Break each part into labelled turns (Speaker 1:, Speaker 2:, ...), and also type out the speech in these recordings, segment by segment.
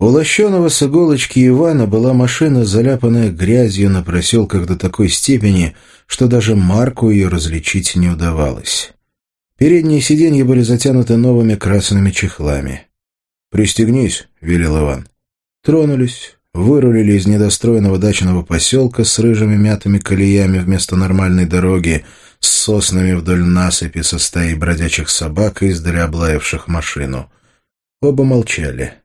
Speaker 1: У лощеного с иголочки Ивана была машина, заляпанная грязью на проселках до такой степени, что даже марку ее различить не удавалось. Передние сиденья были затянуты новыми красными чехлами. «Пристегнись», — велел Иван. Тронулись, вырулили из недостроенного дачного поселка с рыжими мятыми колеями вместо нормальной дороги, с соснами вдоль насыпи со стаей бродячих собак и издали облаявших машину. Оба молчали.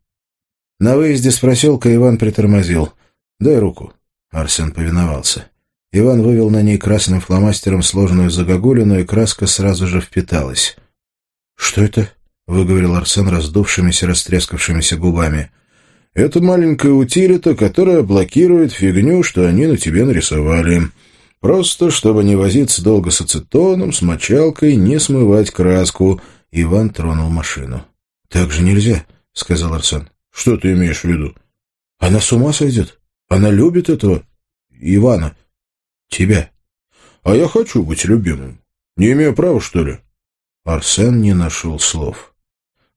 Speaker 1: На выезде с проселка Иван притормозил. «Дай руку». Арсен повиновался. Иван вывел на ней красным фломастером сложную загогулину, и краска сразу же впиталась. «Что это?» — выговорил Арсен раздувшимися, растрескавшимися губами. «Это маленькая утилита, которая блокирует фигню, что они на тебе нарисовали. Просто, чтобы не возиться долго с ацетоном, с мочалкой, не смывать краску». Иван тронул машину. «Так же нельзя», — сказал Арсен. Что ты имеешь в виду? Она с ума сойдет. Она любит этого Ивана. Тебя. А я хочу быть любимым. Не имею права, что ли? Арсен не нашел слов.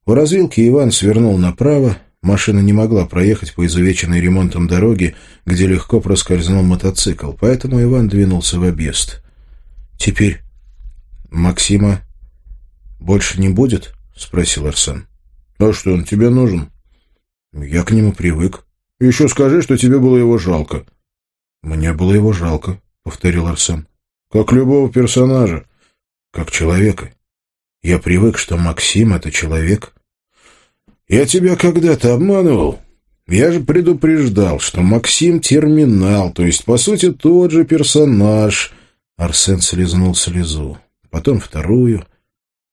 Speaker 1: В развилке Иван свернул направо. Машина не могла проехать по изувеченной ремонтом дороге, где легко проскользнул мотоцикл, поэтому Иван двинулся в объезд. «Теперь Максима больше не будет?» — спросил Арсен. «А что, он тебе нужен?» Я к нему привык. Еще скажи, что тебе было его жалко. Мне было его жалко, повторил Арсен. Как любого персонажа, как человека. Я привык, что Максим — это человек. Я тебя когда-то обманывал. Я же предупреждал, что Максим — терминал, то есть, по сути, тот же персонаж. Арсен слезнул слезу, потом вторую.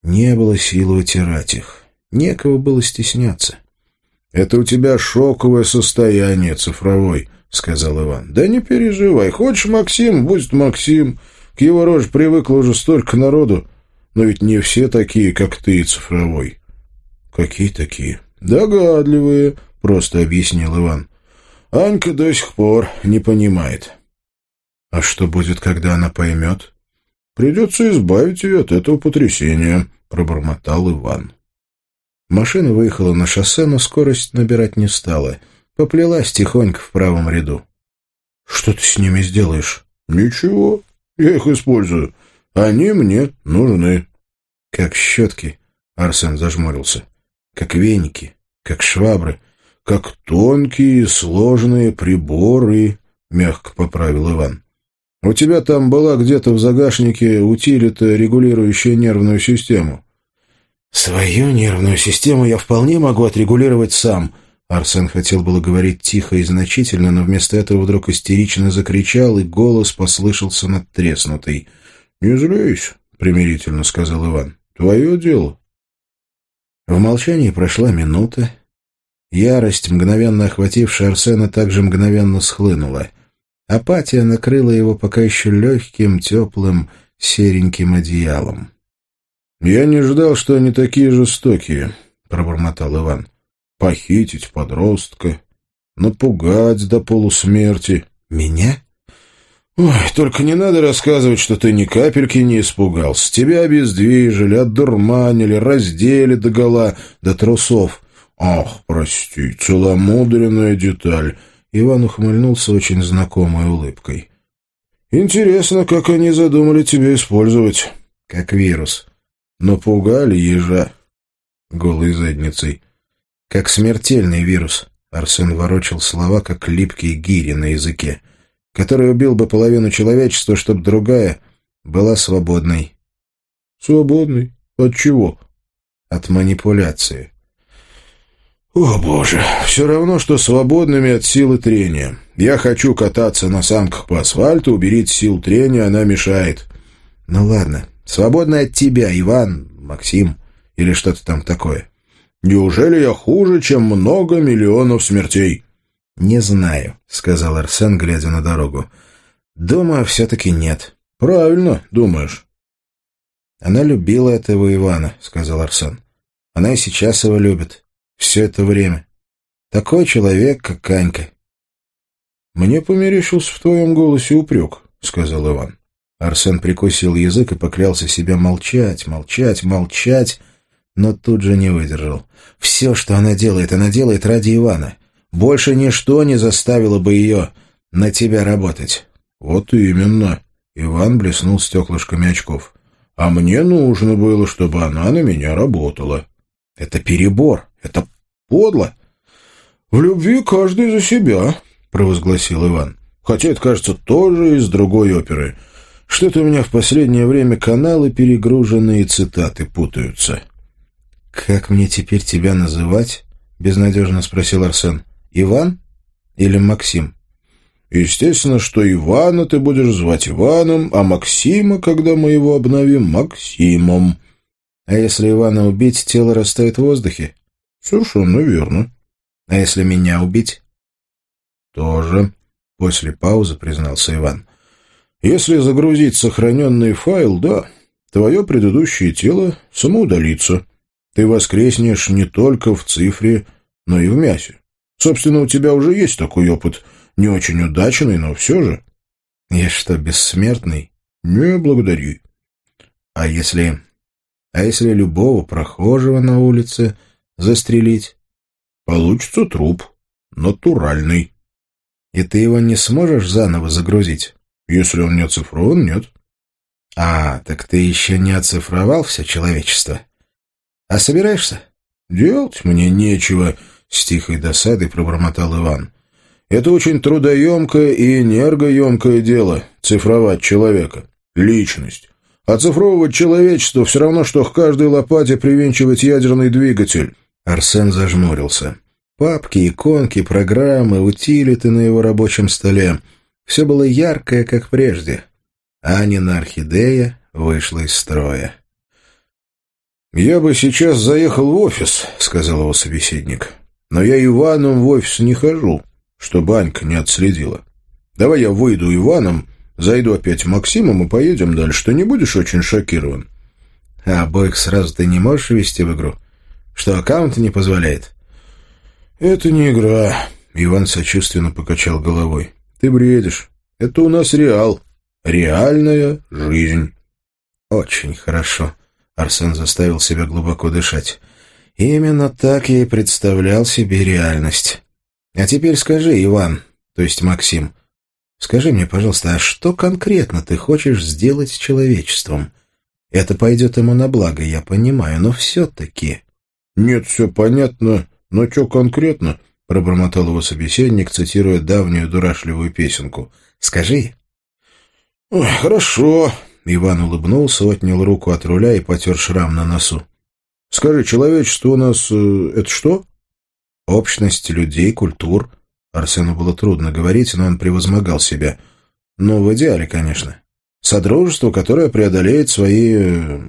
Speaker 1: Не было силы утирать их. Некого было стесняться. «Это у тебя шоковое состояние цифровой», — сказал Иван. «Да не переживай. Хочешь Максим, будет Максим. К его роже привыкло уже столько народу. Но ведь не все такие, как ты, цифровой». «Какие такие?» «Догадливые», — просто объяснил Иван. «Анька до сих пор не понимает». «А что будет, когда она поймет?» «Придется избавить ее от этого потрясения», — пробормотал Иван. Машина выехала на шоссе, но скорость набирать не стала. Поплелась тихонько в правом ряду. «Что ты с ними сделаешь?» «Ничего. Я их использую. Они мне нужны». «Как щетки», — Арсен зажмурился. «Как веники, как швабры, как тонкие сложные приборы», — мягко поправил Иван. «У тебя там была где-то в загашнике утилита, регулирующая нервную систему. «Свою нервную систему я вполне могу отрегулировать сам», Арсен хотел было говорить тихо и значительно, но вместо этого вдруг истерично закричал, и голос послышался надтреснутый. «Не злись», — примирительно сказал Иван. «Твое дело». В молчании прошла минута. Ярость, мгновенно охватившая Арсена, также мгновенно схлынула. Апатия накрыла его пока еще легким, теплым, сереньким одеялом. «Я не ждал, что они такие жестокие», — пробормотал Иван. «Похитить подростка, напугать до полусмерти». «Меня?» «Ой, только не надо рассказывать, что ты ни капельки не испугался. Тебя обездвижили, отдурманили, раздели догола до трусов». «Ах, прости, целомудренная деталь». Иван ухмыльнулся очень знакомой улыбкой. «Интересно, как они задумали тебя использовать». «Как вирус». Напугали ежа голой задницей. Как смертельный вирус. Арсен ворочил слова, как липкие гири на языке, который убил бы половину человечества, чтобы другая была свободной. Свободной? От чего? От манипуляции. О, боже, все равно, что свободными от силы трения. Я хочу кататься на санках по асфальту, уберите сил трения, она мешает. Ну ладно, Свободный от тебя, Иван, Максим или что-то там такое. Неужели я хуже, чем много миллионов смертей? Не знаю, сказал Арсен, глядя на дорогу. Дома все-таки нет. Правильно, думаешь. Она любила этого Ивана, сказал Арсен. Она и сейчас его любит. Все это время. Такой человек, как Анька. Мне померещился в твоем голосе упрек, сказал Иван. Арсен прикусил язык и поклялся себя молчать, молчать, молчать, но тут же не выдержал. Все, что она делает, она делает ради Ивана. Больше ничто не заставило бы ее на тебя работать».
Speaker 2: «Вот именно», — Иван блеснул стеклышками очков. «А мне нужно было, чтобы она на меня работала».
Speaker 1: «Это перебор, это подло».
Speaker 2: «В любви каждый за себя», — провозгласил Иван. «Хотя это, кажется, тоже из другой оперы. Что-то у меня в последнее время каналы перегруженные цитаты путаются».
Speaker 1: «Как мне теперь тебя называть?» — безнадежно спросил Арсен. «Иван или Максим?»
Speaker 2: «Естественно, что Ивана ты будешь звать Иваном, а Максима, когда мы его обновим, Максимом».
Speaker 1: «А если Ивана убить, тело растает в воздухе?»
Speaker 2: «Совершенно верно».
Speaker 1: «А если меня убить?»
Speaker 2: «Тоже», — после паузы признался Иван. «Если загрузить сохраненный файл, да, твое предыдущее тело самоудалится». Ты воскреснешь не только в цифре, но и в мясе. Собственно, у тебя уже есть такой опыт. Не очень удачный, но все же.
Speaker 1: Я что, бессмертный?
Speaker 2: Не благодари.
Speaker 1: А если... А если любого прохожего на улице застрелить?
Speaker 2: Получится труп. Натуральный.
Speaker 1: И ты его не сможешь заново загрузить?
Speaker 2: Если он не оцифрован, нет.
Speaker 1: А, так ты еще не оцифровал все человечество? А собираешься?
Speaker 2: Делать мне нечего, с тихой досадой пробормотал Иван. Это очень трудоемкое и энергоемкое дело — цифровать человека, личность. Оцифровывать человечество все равно, что к каждой лопате привинчивать ядерный двигатель.
Speaker 1: Арсен зажмурился. Папки, иконки, программы, утилиты на его рабочем столе. Все было яркое, как прежде. Анина орхидея вышла из строя.
Speaker 2: «Я бы сейчас заехал в офис», — сказал его собеседник. «Но я Иваном в офис не хожу, чтобы Анька не отследила. Давай я выйду Иваном, зайду опять Максимом и поедем дальше. Ты не будешь очень шокирован?»
Speaker 1: «А обоих сразу ты не можешь ввести в игру? Что, аккаунт не позволяет?»
Speaker 2: «Это не игра», — Иван сочувственно покачал головой. «Ты бредишь. Это у нас реал. Реальная жизнь».
Speaker 1: «Очень хорошо», Арсен заставил себя глубоко дышать. Именно так я и представлял себе реальность. А теперь скажи, Иван, то есть Максим, скажи мне, пожалуйста, а что конкретно ты хочешь сделать с человечеством? Это пойдет ему на благо, я понимаю, но все-таки...
Speaker 2: Нет, все понятно, но что конкретно? Пробормотал его собеседник, цитируя давнюю дурашливую песенку.
Speaker 1: Скажи.
Speaker 2: «Хорошо», Иван улыбнулся, отнял руку от руля и потер шрам на носу. «Скажи, человечество у нас э, — это что?»
Speaker 1: «Общность людей, культур». Арсену было трудно говорить, но он превозмогал себя. «Ну, в идеале, конечно. Содружество, которое преодолеет свои э,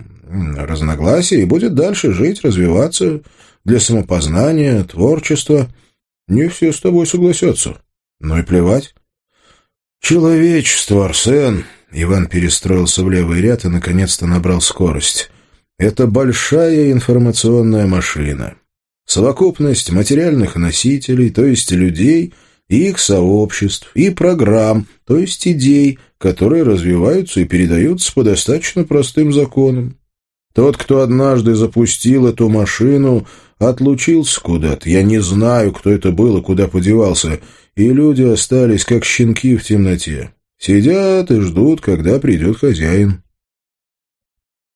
Speaker 1: разногласия и будет дальше жить, развиваться для самопознания, творчества.
Speaker 2: Не все с тобой согласятся.
Speaker 1: Ну и плевать».
Speaker 2: «Человечество, Арсен!» Иван перестроился в левый ряд и, наконец-то, набрал скорость. «Это большая информационная машина. Совокупность материальных носителей, то есть людей, и их сообществ, и программ, то есть идей, которые развиваются и передаются по достаточно простым законам. Тот, кто однажды запустил эту машину, отлучился куда-то. Я не знаю, кто это был и куда подевался, и люди остались как щенки в темноте. Сидят и ждут, когда придет хозяин.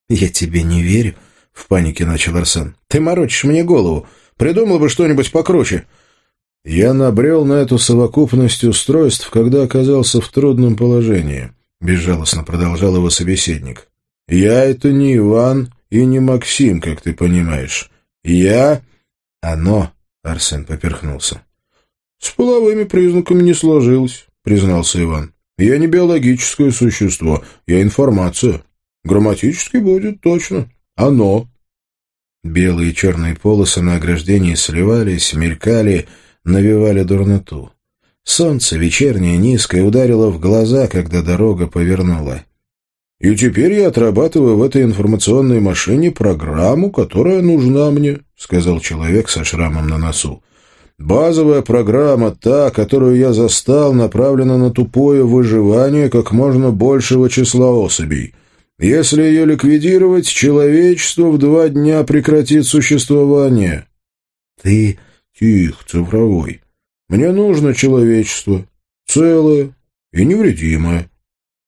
Speaker 1: «Я тебе не верю», — в панике начал Арсен. «Ты морочишь мне голову. Придумал бы что-нибудь покруче».
Speaker 2: «Я набрел на эту совокупность устройств, когда оказался в трудном положении», — безжалостно продолжал его собеседник. «Я — это не Иван и не Максим, как ты понимаешь. Я...»
Speaker 1: «Оно...» — Арсен поперхнулся.
Speaker 2: «С половыми признаками не сложилось», — признался Иван. Я не биологическое существо, я информация. Грамматически будет точно. Оно.
Speaker 1: Белые и черные полосы на ограждении сливались, мелькали, навевали дурноту. Солнце, вечернее, низкое, ударило в глаза, когда дорога повернула.
Speaker 2: «И теперь я отрабатываю в этой информационной машине программу, которая нужна мне», — сказал человек со шрамом на носу. Базовая программа, та, которую я застал, направлена на тупое выживание как можно большего числа особей. Если ее ликвидировать, человечество в два дня прекратит существование.
Speaker 1: Ты...
Speaker 2: Тих, цифровой. Мне нужно человечество, целое и невредимое.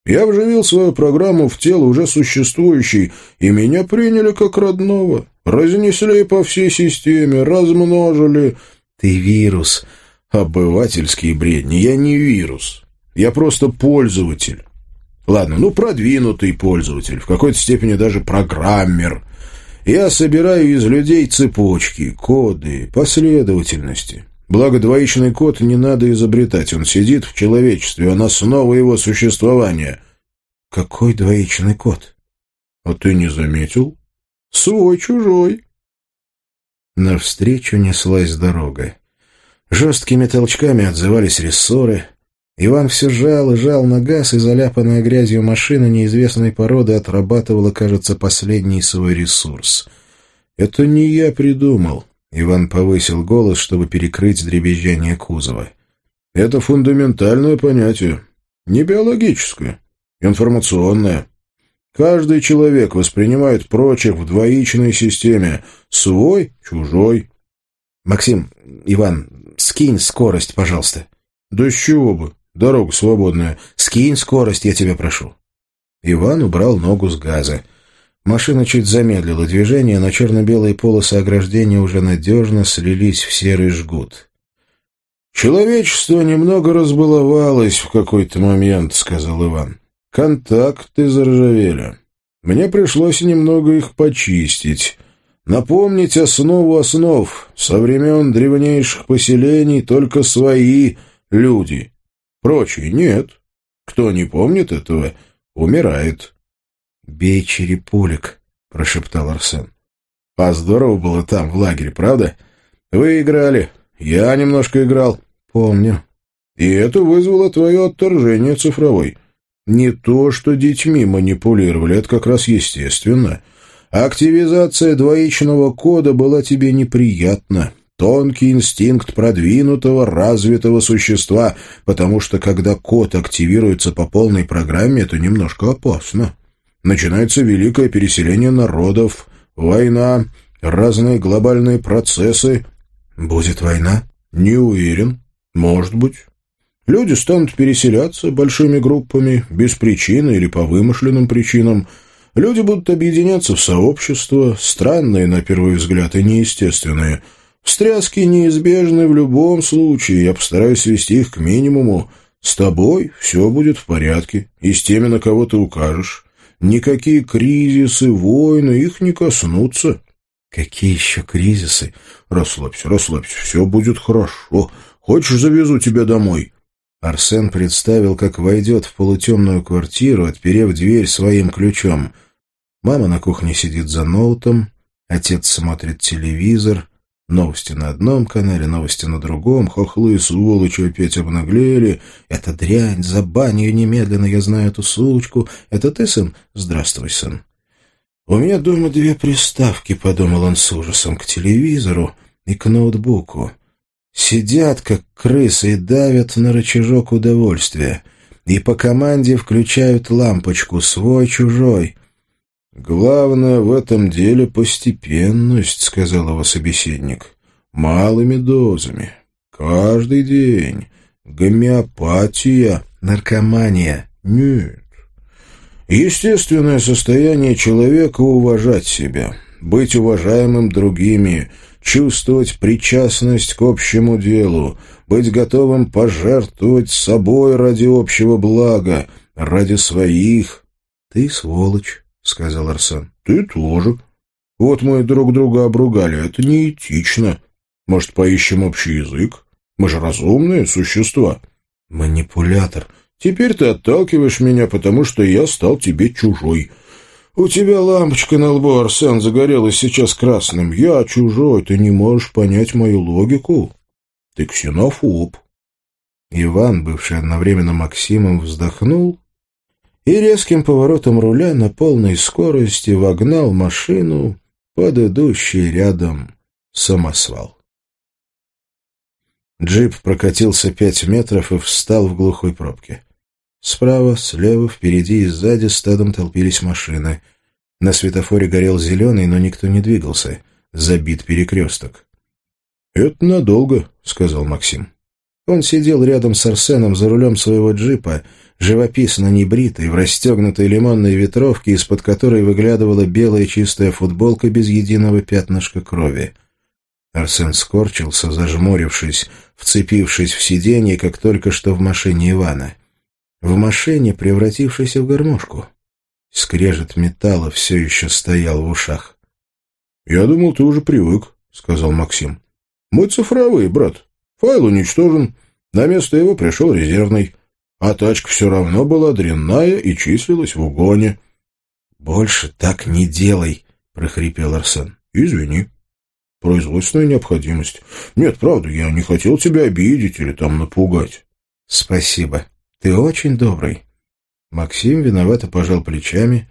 Speaker 2: Я вживил свою программу в тело уже существующей, и меня приняли как родного. Разнесли по всей системе, размножили.
Speaker 1: Ты вирус.
Speaker 2: Обывательские бредни. Я не вирус. Я просто пользователь. Ладно, ну продвинутый пользователь, в какой-то степени даже программер. Я собираю из людей цепочки, коды, последовательности. Благо, двоичный код не надо изобретать, он сидит в человечестве, он основа его существования.
Speaker 1: Какой двоичный код?
Speaker 2: А ты не заметил? Свой-чужой.
Speaker 1: Навстречу неслась дорога. Жесткими толчками отзывались рессоры. Иван все жал и жал на газ, и заляпанная грязью машина неизвестной породы отрабатывала, кажется, последний свой ресурс. «Это не я придумал», — Иван повысил голос, чтобы перекрыть дребезжание кузова. «Это фундаментальное понятие, не биологическое, информационное. Каждый человек воспринимает прочих в двоичной системе. Свой, чужой. Максим, Иван, скинь скорость, пожалуйста.
Speaker 2: Да с чего бы? Дорога свободная.
Speaker 1: Скинь скорость, я тебя прошу.
Speaker 2: Иван убрал ногу с газа.
Speaker 1: Машина чуть замедлила движение, но черно-белые полосы ограждения уже надежно слились в серый жгут.
Speaker 2: «Человечество немного разбаловалось в какой-то момент», — сказал Иван. «Контакты заржавели. Мне пришлось немного их почистить». Напомнить основу основ. Со времен древнейших поселений только свои люди. Прочие нет. Кто не помнит этого, умирает.
Speaker 1: — Бей черепулик, — прошептал Арсен.
Speaker 2: — А здорово было там, в лагере, правда? Вы играли. Я немножко играл.
Speaker 1: — Помню.
Speaker 2: И это вызвало твое отторжение цифровой. Не то, что детьми манипулировали, это как раз естественно. Активизация двоичного кода была тебе неприятна тонкий инстинкт продвинутого, развитого существа, потому что когда код активируется по полной программе, это немножко опасно. Начинается великое переселение народов, война, разные глобальные процессы.
Speaker 1: Будет война?
Speaker 2: Не уверен. Может быть. Люди станут переселяться большими группами, без причины или по вымышленным причинам. Люди будут объединяться в сообщества, странные на первый взгляд и неестественные – Встряски неизбежны в любом случае, я постараюсь свести их к минимуму. С тобой все будет в порядке, и с теми, на кого ты укажешь. Никакие кризисы, войны их не коснутся.
Speaker 1: Какие еще кризисы?
Speaker 2: Расслабься, расслабься, все будет хорошо. Хочешь, завезу тебя домой?
Speaker 1: Арсен представил, как войдет в полутемную квартиру, отперев дверь своим ключом. Мама на кухне сидит за ноутом, отец смотрит телевизор — Новости на одном канале, новости на другом. Хохлы, сволочи опять обнаглели. Это дрянь, за баню немедленно, я знаю эту сучку. Это ты, сын? Здравствуй, сын. У меня дома две приставки, подумал он с ужасом, к телевизору и к ноутбуку. Сидят, как крысы, и давят на рычажок удовольствия. И по команде включают лампочку «свой-чужой».
Speaker 2: «Главное в этом деле постепенность», — сказал его собеседник. «Малыми дозами. Каждый день. Гомеопатия.
Speaker 1: Наркомания.
Speaker 2: Нет. Естественное состояние человека — уважать себя, быть уважаемым другими, чувствовать причастность к общему делу, быть готовым пожертвовать собой ради общего блага, ради своих.
Speaker 1: Ты сволочь.
Speaker 2: — сказал Арсен. — Ты тоже. Вот мы друг друга обругали. Это неэтично. Может, поищем общий язык? Мы же разумные существа.
Speaker 1: — Манипулятор.
Speaker 2: Теперь ты отталкиваешь меня, потому что я стал тебе чужой. У тебя лампочка на лбу, Арсен, загорелась сейчас красным. Я чужой, ты не можешь понять мою логику. Ты ксенофоб.
Speaker 1: Иван, бывший одновременно Максимом, вздохнул и резким поворотом руля на полной скорости вогнал машину под идущий рядом самосвал. Джип прокатился пять метров и встал в глухой пробке. Справа, слева, впереди и сзади стадом толпились машины. На светофоре горел зеленый, но никто не двигался. Забит перекресток.
Speaker 2: — Это надолго, — сказал Максим.
Speaker 1: Он сидел рядом с Арсеном за рулем своего джипа, живописно небритый, в расстегнутой лимонной ветровке, из-под которой выглядывала белая чистая футболка без единого пятнышка крови. Арсен скорчился, зажмурившись, вцепившись в сиденье, как только что в машине Ивана. В машине, превратившейся в гармошку. Скрежет металла все еще стоял в ушах.
Speaker 2: — Я думал, ты уже привык, — сказал Максим. — Мы цифровые, брат. Файл уничтожен. На место его пришел резервный а тачка все равно была дрянная и числилась в угоне.
Speaker 1: — Больше так не делай, — прохрипел Арсен.
Speaker 2: — Извини. Производственная необходимость. Нет, правда, я не хотел тебя обидеть или там напугать.
Speaker 1: — Спасибо. Ты очень добрый. Максим виновато пожал плечами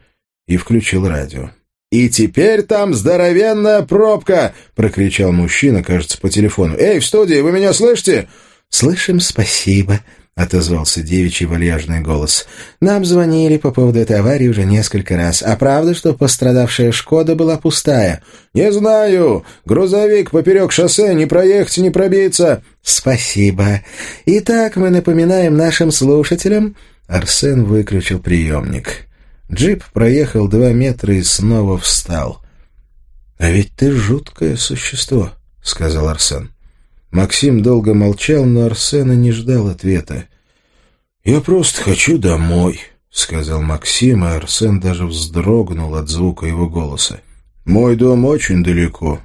Speaker 1: и включил радио. «И теперь там здоровенная пробка!» — прокричал мужчина, кажется, по телефону. «Эй, в студии, вы меня слышите?» «Слышим, спасибо», — отозвался девичий вальяжный голос. «Нам звонили по поводу этой аварии уже несколько раз. А правда, что пострадавшая «Шкода» была пустая?»
Speaker 2: «Не знаю. Грузовик поперек шоссе, не проехать, не пробиться».
Speaker 1: «Спасибо. Итак, мы напоминаем нашим слушателям...» Арсен выключил приемник. Джип проехал два метра и снова встал. «А ведь ты жуткое существо», — сказал Арсен. Максим долго молчал, но Арсена не ждал ответа.
Speaker 2: «Я просто хочу домой», — сказал Максим, и Арсен даже вздрогнул от звука его голоса. «Мой дом очень далеко.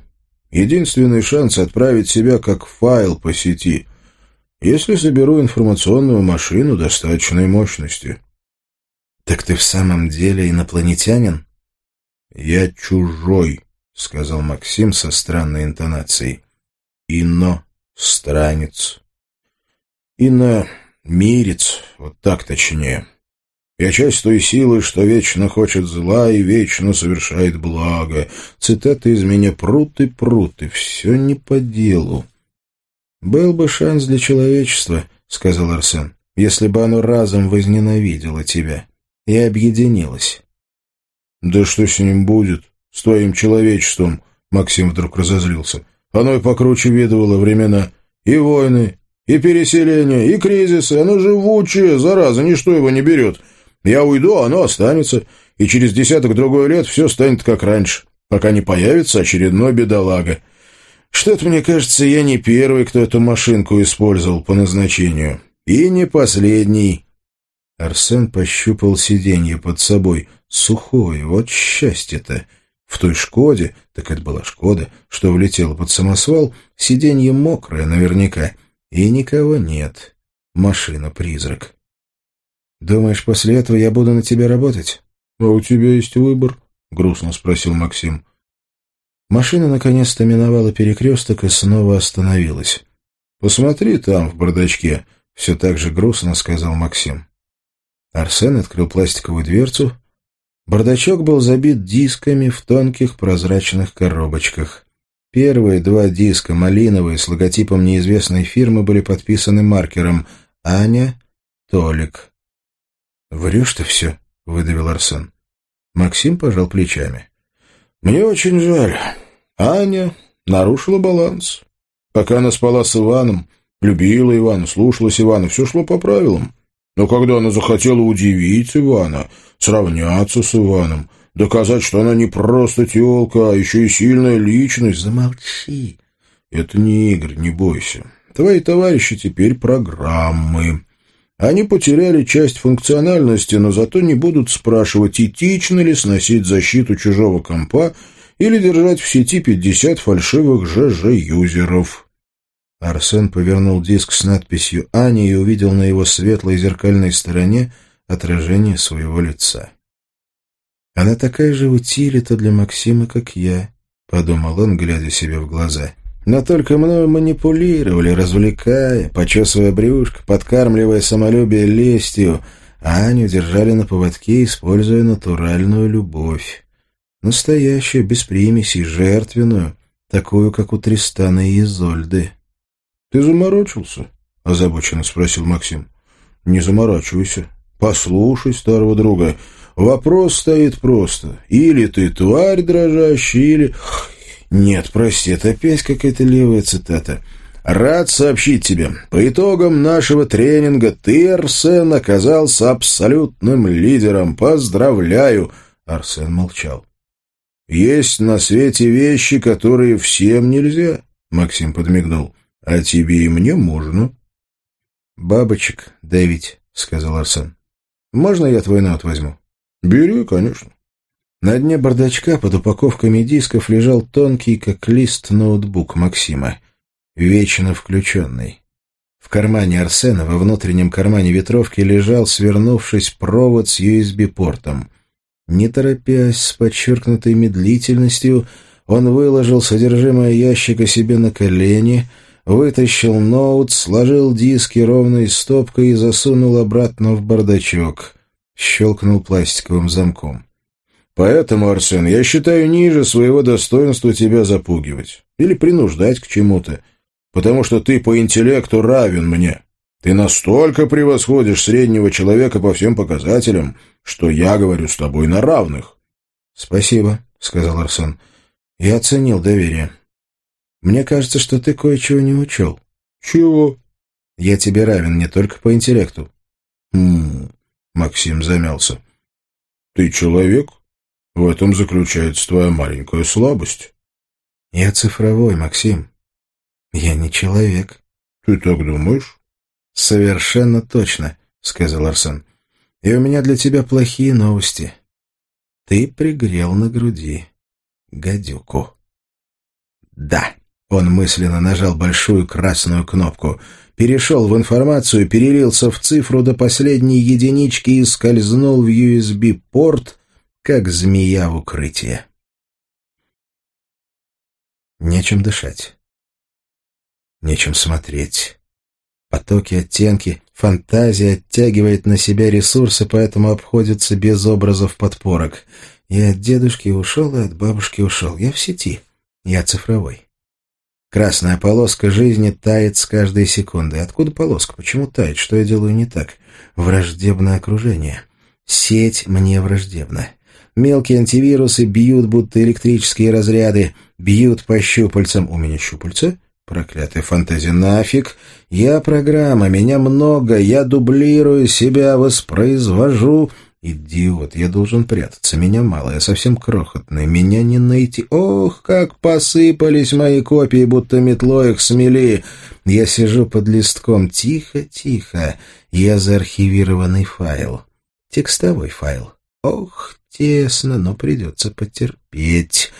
Speaker 2: Единственный шанс отправить себя как файл по сети, если соберу информационную машину достаточной мощности».
Speaker 1: «Так ты в самом деле инопланетянин?»
Speaker 2: «Я чужой», — сказал Максим со странной интонацией. «Ино странец. Ино-мирец, вот так точнее. Я часть той силы, что вечно хочет зла и вечно совершает благо. Цитаты из меня прут и прут, и все не по делу.
Speaker 1: «Был бы шанс для человечества», — сказал Арсен, — «если бы оно разом возненавидело тебя и объединилось».
Speaker 2: «Да что с ним будет? С твоим человечеством?» Максим вдруг разозлился. Оно и покруче видывало времена. И войны, и переселения, и кризисы. Оно живучее, зараза, ничто его не берет. Я уйду, а оно останется, и через десяток-другой лет все станет как раньше, пока не появится очередной бедолага. Что-то, мне кажется, я не первый, кто эту машинку использовал по назначению. И не последний.
Speaker 1: Арсен пощупал сиденье под собой. Сухое, вот счастье-то. В той «Шкоде», так это была «Шкода», что влетела под самосвал, сиденье мокрое наверняка, и никого нет. Машина-призрак. «Думаешь, после этого я буду на тебя работать?»
Speaker 2: «А у тебя есть выбор?» — грустно спросил Максим.
Speaker 1: Машина наконец-то миновала перекресток и снова остановилась.
Speaker 2: «Посмотри там, в бардачке», — все так же грустно сказал Максим.
Speaker 1: Арсен открыл пластиковую дверцу Бардачок был забит дисками в тонких прозрачных коробочках. Первые два диска, малиновые, с логотипом неизвестной фирмы, были подписаны маркером «Аня», «Толик».
Speaker 2: «Врешь ты все», — выдавил Арсен.
Speaker 1: Максим пожал плечами.
Speaker 2: «Мне очень жаль. Аня нарушила баланс. Пока она спала с Иваном, любила Ивана, слушалась Ивана, все шло по правилам. Но когда она захотела удивить Ивана, сравняться с Иваном, доказать, что она не просто телка, а еще и сильная личность, замолчи. Это не игры, не бойся. Твои товарищи теперь программы. Они потеряли часть функциональности, но зато не будут спрашивать, этично ли сносить защиту чужого компа или держать в сети 50 фальшивых ЖЖ-юзеров.
Speaker 1: Арсен повернул диск с надписью «Аня» и увидел на его светлой зеркальной стороне отражение своего лица. «Она такая же утилита для Максима, как я», — подумал он, глядя себе в глаза. «Но только мною манипулировали, развлекая, почесывая брюшко, подкармливая самолюбие лестью, а Аню держали на поводке, используя натуральную любовь. Настоящую, без примесей, жертвенную, такую, как у Тристана и Изольды».
Speaker 2: «Ты заморочился?» — озабоченно спросил Максим. «Не заморачивайся. Послушай старого друга. Вопрос стоит просто. Или ты тварь дрожащая, или...» «Нет, прости, это опять какая-то левая цитата. Рад сообщить тебе, по итогам нашего тренинга ты, Арсен, оказался абсолютным лидером. Поздравляю!» Арсен молчал. «Есть на свете вещи, которые всем нельзя», — Максим подмигнул. «А тебе и мне можно».
Speaker 1: «Бабочек давить», — сказал Арсен. «Можно я твой нот возьму?»
Speaker 2: «Бери, конечно».
Speaker 1: На дне бардачка под упаковками дисков лежал тонкий, как лист, ноутбук Максима вечно включенный. В кармане Арсена, во внутреннем кармане ветровки, лежал, свернувшись, провод с USB-портом. Не торопясь, с подчеркнутой медлительностью, он выложил содержимое ящика себе на колени, вытащил ноут, сложил диски ровной стопкой и засунул обратно в бардачок. Щелкнул пластиковым замком.
Speaker 2: «Поэтому, Арсен, я считаю ниже своего достоинства тебя запугивать или принуждать к чему-то потому что ты по интеллекту равен мне. Ты настолько превосходишь среднего человека по всем показателям, что я говорю с тобой на равных».
Speaker 1: «Спасибо», — сказал Арсен. «Я оценил доверие. Мне кажется, что ты кое-чего не учел».
Speaker 2: «Чего?»
Speaker 1: «Я тебе равен не только по интеллекту».
Speaker 2: «Хм...» — Максим замялся. «Ты человек? В этом заключается твоя маленькая слабость».
Speaker 1: «Я цифровой, Максим. «Я не человек».
Speaker 2: «Ты так думаешь?»
Speaker 1: «Совершенно точно», — сказал Арсен. «И у меня для тебя плохие новости. Ты пригрел на груди гадюку». «Да». Он мысленно нажал большую красную кнопку, перешел в информацию, перелился в цифру до последней единички и скользнул в USB-порт, как змея в укрытие. Нечем дышать нечем смотреть. Потоки, оттенки, фантазия оттягивает на себя ресурсы, поэтому обходится без образов подпорок. Я от дедушки ушел, и от бабушки ушел. Я в сети. Я цифровой. Красная полоска жизни тает с каждой секундой. Откуда полоска? Почему тает? Что я делаю не так? Враждебное окружение. Сеть мне враждебна. Мелкие антивирусы бьют, будто электрические разряды, бьют по щупальцам. У меня щупальца? Проклятая фантазия, нафиг! Я программа, меня много, я дублирую себя, воспроизвожу. Идиот, я должен прятаться, меня мало, я совсем крохотный, меня не найти. Ох, как посыпались мои копии, будто метлой их смели. Я сижу под листком, тихо, тихо, я заархивированный файл. Текстовой файл. Ох, тесно, но придется потерпеть.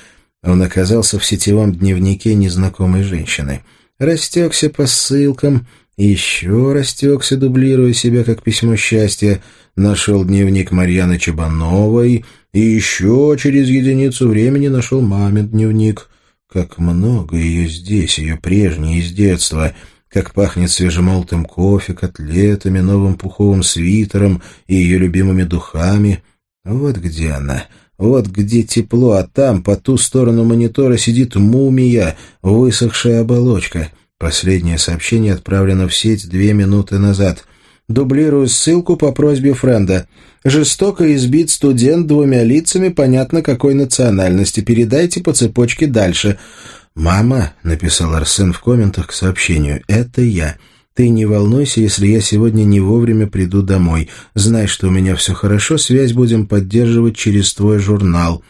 Speaker 1: Он оказался в сетевом дневнике незнакомой женщины. Растекся по ссылкам, еще растекся, дублируя себя как письмо счастья, нашел дневник Марьяны Чебановой и еще через единицу времени нашел мамин дневник. Как много ее здесь, ее прежней из детства, как пахнет свежемолотым кофе, котлетами, новым пуховым свитером и ее любимыми духами. Вот где она — вот где тепло, а там, по ту сторону монитора, сидит мумия, высохшая оболочка. Последнее сообщение отправлено в сеть две минуты назад. Дублирую ссылку по просьбе френда. Жестоко избит студент двумя лицами, понятно какой национальности. Передайте по цепочке дальше. «Мама», — написал Арсен в комментах к сообщению, — «это я». Ты не волнуйся, если я сегодня не вовремя приду домой. Знай, что у меня все хорошо, связь будем поддерживать через твой журнал.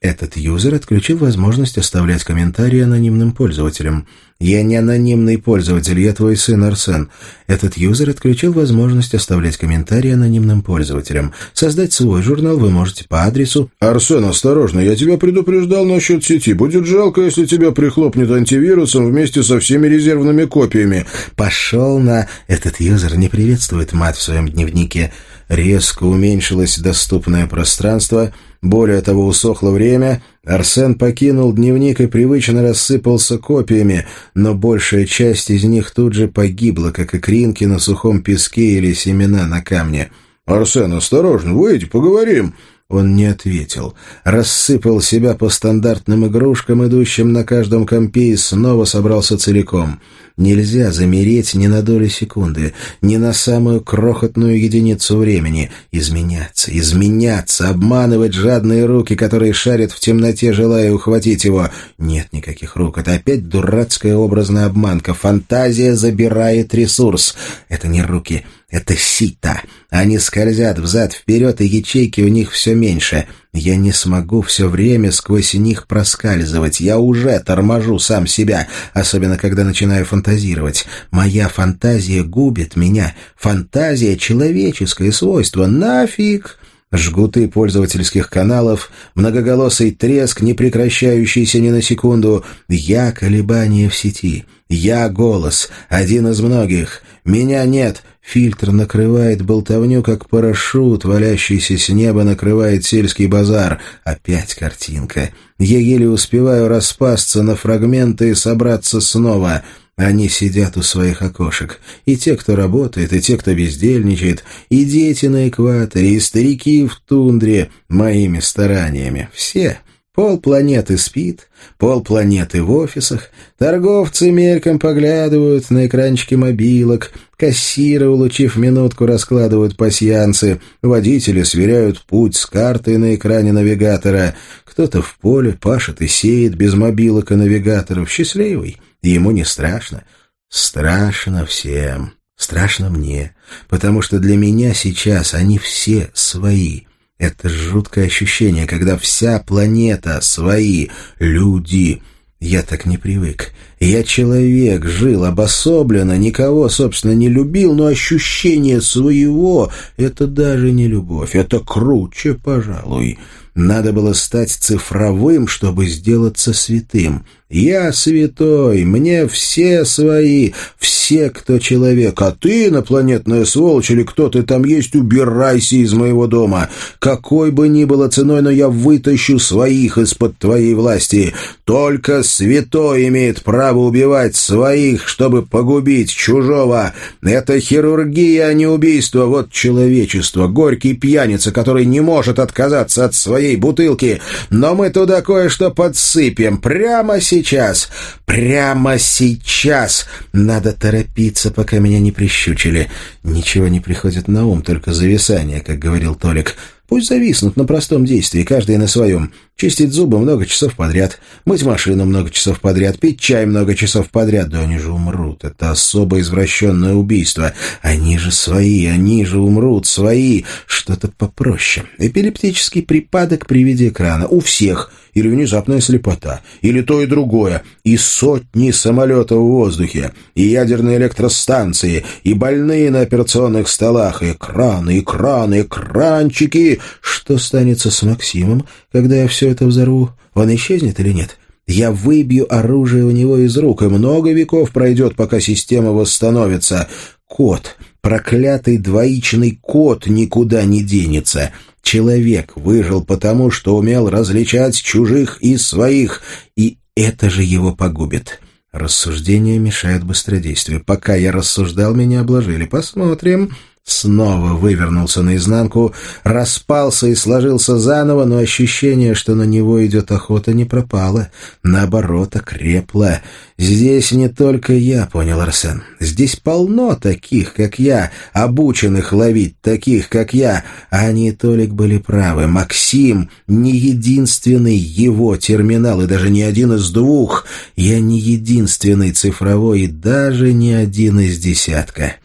Speaker 1: Этот юзер отключил возможность оставлять комментарии анонимным пользователям. Я не анонимный пользователь, я твой сын Арсен. Этот юзер отключил возможность оставлять комментарии анонимным пользователям. Создать свой журнал вы можете по адресу...
Speaker 2: Арсен, осторожно, я тебя предупреждал насчет сети. Будет жалко, если тебя прихлопнет антивирусом вместе со всеми резервными копиями.
Speaker 1: Пошел на... Этот юзер не приветствует мат в своем дневнике. Резко уменьшилось доступное пространство, более того, усохло время, Арсен покинул дневник и привычно рассыпался копиями, но большая часть из них тут же погибла, как икринки на сухом песке или семена на камне.
Speaker 2: «Арсен, осторожно, выйди, поговорим!»
Speaker 1: Он не ответил. Рассыпал себя по стандартным игрушкам, идущим на каждом компе, и снова собрался целиком. Нельзя замереть ни на долю секунды, ни на самую крохотную единицу времени. Изменяться, изменяться, обманывать жадные руки, которые шарят в темноте, желая ухватить его. Нет никаких рук. Это опять дурацкая образная обманка. Фантазия забирает ресурс. Это не руки. Это сито. Они скользят взад-вперед, и ячейки у них все меньше. Я не смогу все время сквозь них проскальзывать. Я уже торможу сам себя, особенно когда начинаю фантазировать. Моя фантазия губит меня. Фантазия — человеческое свойство. Нафиг! Жгуты пользовательских каналов, многоголосый треск, не прекращающийся ни на секунду. Я — колебание в сети. Я — голос, один из многих. Меня нет, Фильтр накрывает болтовню, как парашют, валящийся с неба накрывает сельский базар. Опять картинка. Я еле успеваю распасться на фрагменты и собраться снова. Они сидят у своих окошек. И те, кто работает, и те, кто бездельничает, и дети на экваторе, и старики в тундре, моими стараниями. Все Пол планеты спит, пол планеты в офисах, торговцы мельком поглядывают на экранчики мобилок, кассиры, улучив минутку, раскладывают пасьянцы, водители сверяют путь с картой на экране навигатора, кто-то в поле пашет и сеет без мобилок и навигаторов, счастливый, ему не страшно. Страшно всем, страшно мне, потому что для меня сейчас они все свои — это жуткое ощущение, когда вся планета свои, люди. Я так не привык. Я человек, жил обособленно, никого, собственно, не любил, но ощущение своего — это даже не любовь, это круче, пожалуй. Надо было стать цифровым, чтобы сделаться святым. Я святой, мне все свои, все, кто человек, а ты, инопланетная сволочь или кто ты там есть, убирайся из моего дома. Какой бы ни было ценой, но я вытащу своих из-под твоей власти. Только святой имеет право убивать своих, чтобы погубить чужого. Это хирургия, а не убийство. Вот человечество, горький пьяница, который не может отказаться от своей бутылки. Но мы туда кое-что подсыпем прямо сейчас сейчас, прямо сейчас. Надо торопиться, пока меня не прищучили. Ничего не приходит на ум, только зависание, как говорил Толик. Пусть зависнут на простом действии, каждый на своем. Чистить зубы много часов подряд, мыть машину много часов подряд, пить чай много часов подряд. Да они же умрут. Это особо извращенное убийство. Они же свои, они же умрут, свои. Что-то попроще. Эпилептический припадок при виде экрана. У всех или внезапная слепота, или то и другое, и сотни самолетов в воздухе, и ядерные электростанции, и больные на операционных столах, и экраны, экраны, экранчики. Что станется с Максимом, когда я все это взорву? Он исчезнет или нет? Я выбью оружие у него из рук, и много веков пройдет, пока система восстановится. Кот, проклятый двоичный кот никуда не денется. Человек выжил потому, что умел различать чужих и своих, и это же его погубит. Рассуждение мешает быстродействию. Пока я рассуждал, меня обложили. Посмотрим. Снова вывернулся наизнанку, распался и сложился заново, но ощущение, что на него идет охота, не пропало. Наоборот, окрепло. Здесь не только я, понял Арсен. Здесь полно таких, как я, обученных ловить таких, как я. Они, Толик, были правы. Максим не единственный его терминал, и даже не один из двух. Я не единственный цифровой, и даже не один из десятка.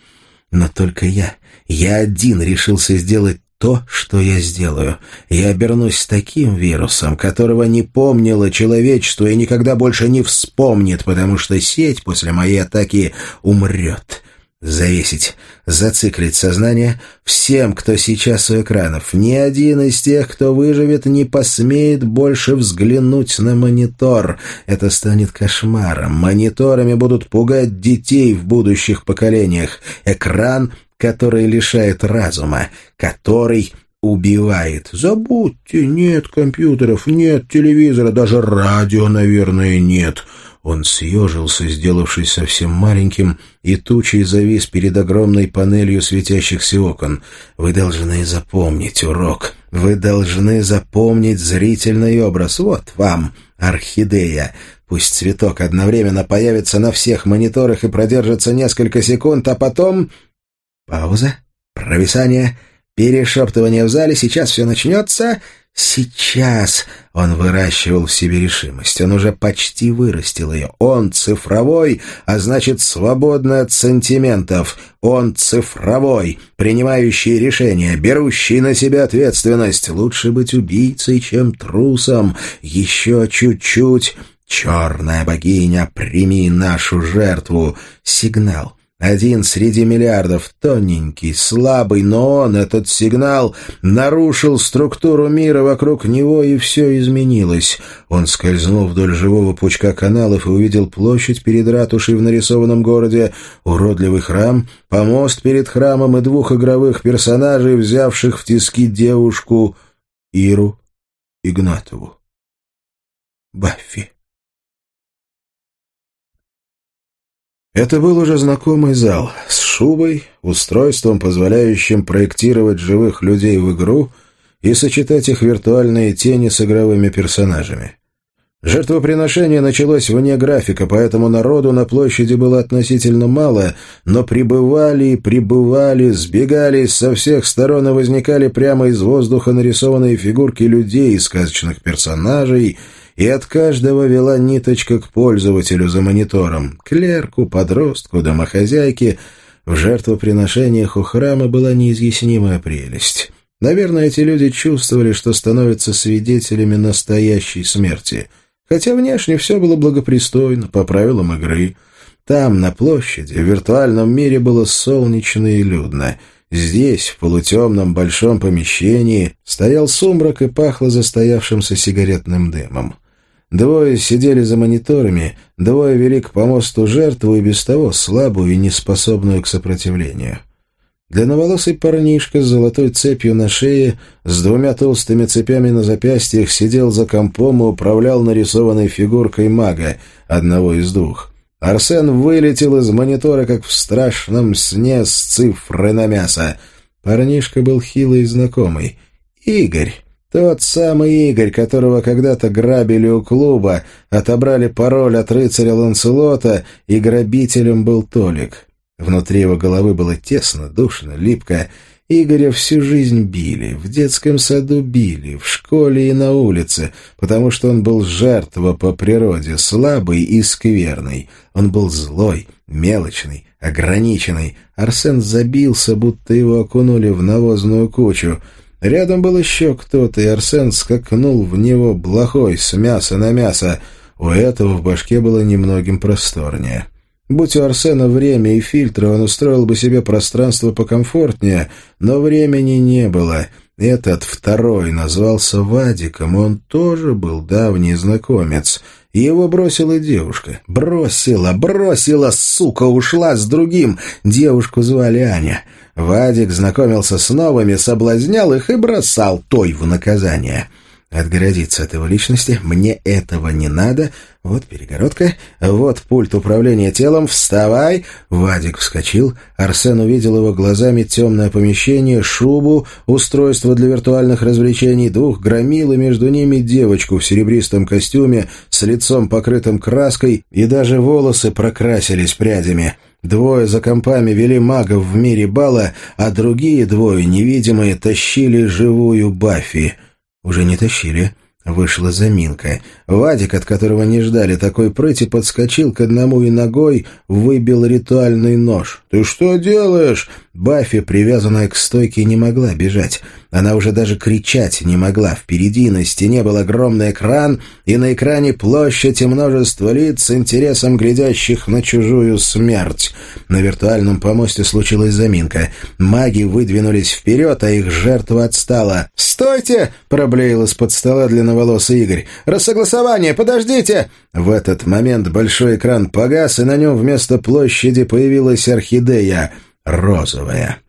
Speaker 1: Но только я я один решился сделать то, что я сделаю. Я обернусь таким вирусом, которого не помнило человечество и никогда больше не вспомнит, потому что сеть после моей атаки умрет. Завесить, зациклить сознание всем, кто сейчас у экранов. Ни один из тех, кто выживет, не посмеет больше взглянуть на монитор. Это станет кошмаром. Мониторами будут пугать детей в будущих поколениях. Экран который лишает разума, который убивает. Забудьте, нет компьютеров, нет телевизора, даже радио, наверное, нет. Он съежился, сделавшись совсем маленьким, и тучей завис перед огромной панелью светящихся окон. Вы должны запомнить урок. Вы должны запомнить зрительный образ. Вот вам, орхидея. Пусть цветок одновременно появится на всех мониторах и продержится несколько секунд, а потом... Пауза, провисание, перешептывание в зале. Сейчас все начнется. Сейчас он выращивал в себе решимость. Он уже почти вырастил ее. Он цифровой, а значит, свободный от сантиментов. Он цифровой, принимающий решения, берущий на себя ответственность. Лучше быть убийцей, чем трусом. Еще чуть-чуть. Черная богиня, прими нашу жертву. Сигнал. Один среди миллиардов, тоненький, слабый, но он, этот сигнал, нарушил структуру мира вокруг него, и все изменилось. Он скользнул вдоль живого пучка каналов и увидел площадь перед ратушей в нарисованном городе, уродливый храм, помост перед храмом и двух игровых персонажей, взявших в тиски девушку Иру Игнатову. Баффи. Это был уже знакомый зал с шубой, устройством, позволяющим проектировать живых людей в игру и сочетать их виртуальные тени с игровыми персонажами. Жертвоприношение началось вне графика, поэтому народу на площади было относительно мало, но прибывали и прибывали, сбегались со всех сторон и возникали прямо из воздуха нарисованные фигурки людей и сказочных персонажей — и от каждого вела ниточка к пользователю за монитором, клерку, подростку, домохозяйке. В жертвоприношениях у храма была неизъяснимая прелесть. Наверное, эти люди чувствовали, что становятся свидетелями настоящей смерти. Хотя внешне все было благопристойно, по правилам игры. Там, на площади, в виртуальном мире было солнечно и людно — Здесь, в полутемном большом помещении, стоял сумрак и пахло застоявшимся сигаретным дымом. Двое сидели за мониторами, двое вели к помосту жертву и без того слабую и неспособную к сопротивлению. Длинноволосый парнишка с золотой цепью на шее, с двумя толстыми цепями на запястьях, сидел за компом и управлял нарисованной фигуркой мага, одного из двух. Арсен вылетел из монитора, как в страшном сне с цифры на мясо. Парнишка был хилый и знакомый. Игорь. Тот самый Игорь, которого когда-то грабили у клуба, отобрали пароль от рыцаря Ланселота, и грабителем был Толик. Внутри его головы было тесно, душно, липко. Игоря всю жизнь били, в детском саду били, в школе и на улице, потому что он был жертва по природе, слабый и скверный. Он был злой, мелочный, ограниченный. Арсен забился, будто его окунули в навозную кучу — Рядом был еще кто-то, и Арсен скакнул в него блохой с мяса на мясо. У этого в башке было немногим просторнее. Будь у Арсена время и фильтры, он устроил бы себе пространство покомфортнее, но времени не было. Этот второй назвался Вадиком, он тоже был давний знакомец. Его бросила девушка. Бросила, бросила, сука, ушла с другим. Девушку звали Аня. Вадик знакомился с новыми, соблазнял их и бросал той в наказание. Отгородиться от его личности мне этого не надо. Вот перегородка, вот пульт управления телом. Вставай! Вадик вскочил. Арсен увидел его глазами темное помещение, шубу, устройство для виртуальных развлечений, двух громил и между ними девочку в серебристом костюме с лицом покрытым краской и даже волосы прокрасились прядями. Двое за компами вели магов в мире бала, а другие двое, невидимые, тащили живую Баффи. Уже не тащили. Вышла заминка. Вадик, от которого не ждали такой прыти, подскочил к одному и ногой выбил ритуальный нож. «Ты что делаешь?» Баффи, привязанная к стойке, не могла бежать. Она уже даже кричать не могла. Впереди на стене был огромный экран, и на экране площадь и множество лиц с интересом глядящих на чужую смерть. На виртуальном помосте случилась заминка. Маги выдвинулись вперед, а их жертва отстала. «Стойте!» — проблеял из-под стола длинноволосый Игорь. «Рассогласование! Подождите!» В этот момент большой экран погас, и на нем вместо площади появилась орхидея — розовая.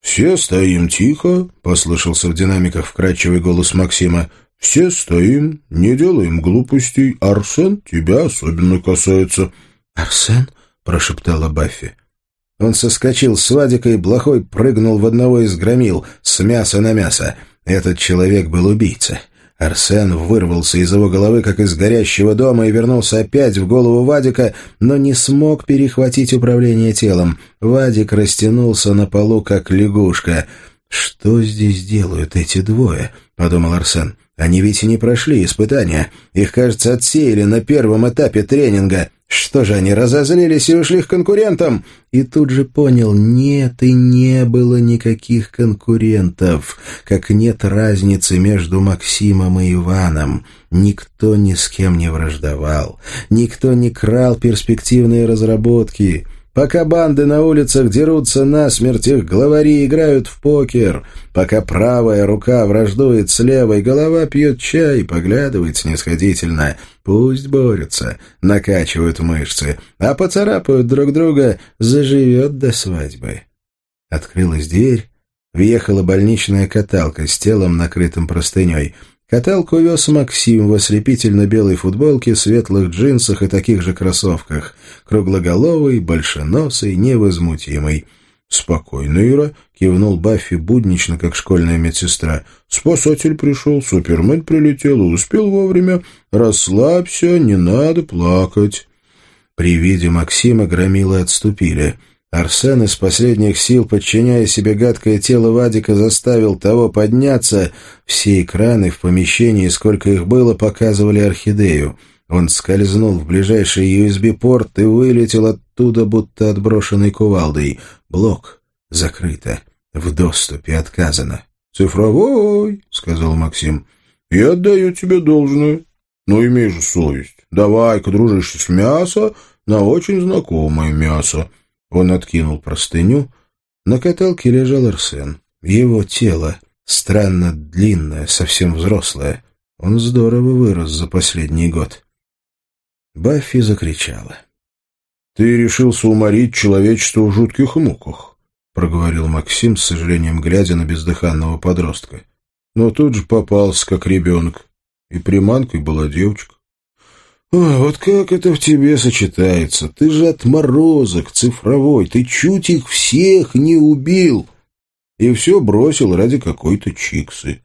Speaker 2: «Все стоим тихо», — послышался в динамиках вкрадчивый голос Максима. «Все стоим, не делаем глупостей. Арсен тебя особенно касается».
Speaker 1: «Арсен?» — прошептала Баффи. Он соскочил с Вадика и блохой прыгнул в одного из громил, с мяса на мясо. Этот человек был убийца. Арсен вырвался из его головы, как из горящего дома, и вернулся опять в голову Вадика, но не смог перехватить управление телом. Вадик растянулся на полу, как лягушка. «Что здесь делают эти двое?» — подумал Арсен. «Они ведь и не прошли испытания. Их, кажется, отсеяли на первом этапе тренинга. Что же, они разозлились и ушли к конкурентам? И тут же понял, нет и не было никаких конкурентов, как нет разницы между Максимом и Иваном. Никто ни с кем не враждовал, никто не крал перспективные разработки. Пока банды на улицах дерутся насмерть, их главари играют в покер. Пока правая рука враждует с левой, голова пьет чай поглядывает снисходительно. Пусть борются, накачивают мышцы, а поцарапают друг друга, заживет до свадьбы. Открылась дверь, въехала больничная каталка с телом, накрытым простыней — Каталку вез Максим в ослепительно-белой футболке, светлых джинсах и таких же кроссовках. Круглоголовый, большеносый, невозмутимый. «Спокойно, Ира», — кивнул Баффи буднично, как школьная медсестра. «Спасатель пришел, Супермен прилетел и успел вовремя. Расслабься, не надо плакать». При виде Максима громилы отступили — Арсен из последних сил, подчиняя себе гадкое тело Вадика, заставил того подняться. Все экраны в помещении, сколько их было, показывали орхидею. Он скользнул в ближайший USB-порт и вылетел оттуда, будто отброшенный кувалдой. Блок закрыто. В доступе отказано.
Speaker 2: «Цифровой», — сказал Максим. «Я отдаю тебе должное. Но имей же совесть. Давай-ка, дружище, с мяса на очень знакомое мясо».
Speaker 1: Он откинул простыню. На каталке лежал Арсен. Его тело, странно длинное, совсем взрослое. Он здорово вырос за последний год. Баффи закричала.
Speaker 2: — Ты решился уморить человечество в жутких муках, — проговорил Максим, с сожалением глядя на бездыханного подростка. Но тут же попался, как ребенок. И приманкой была девочка. Ой, вот как это в тебе сочетается? Ты же отморозок цифровой, ты чуть их всех не убил. И все бросил ради какой-то чиксы.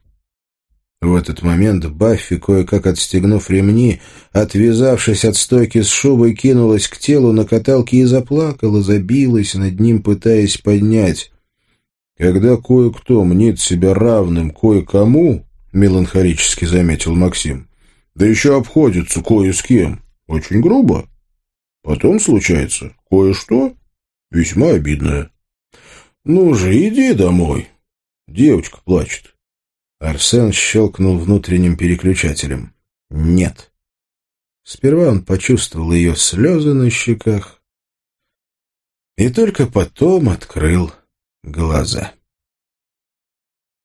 Speaker 1: В этот момент Баффи, кое-как отстегнув ремни, отвязавшись от стойки с шубой, кинулась к телу на каталке и заплакала, забилась над ним, пытаясь поднять.
Speaker 2: «Когда кое-кто мнит себя равным кое-кому», — меланхолически заметил Максим, да еще обходится кое с кем. Очень грубо. Потом случается кое-что весьма обидное. Ну же, иди домой. Девочка плачет.
Speaker 1: Арсен щелкнул внутренним переключателем. Нет. Сперва он почувствовал ее слезы на щеках и только потом открыл глаза.